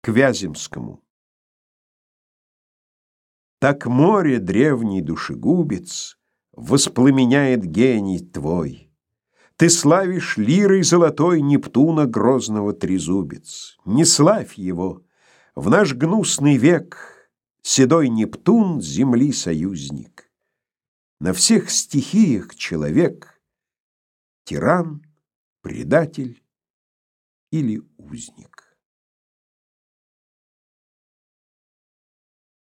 к Вяземскому. Так море древний душегубец Воспламеняет гений твой. Ты славишь лирой золотой Нептуна грозного трезубец. Не славь его! В наш гнусный век Седой Нептун земли союзник. На всех стихиях человек Тиран, предатель или узник.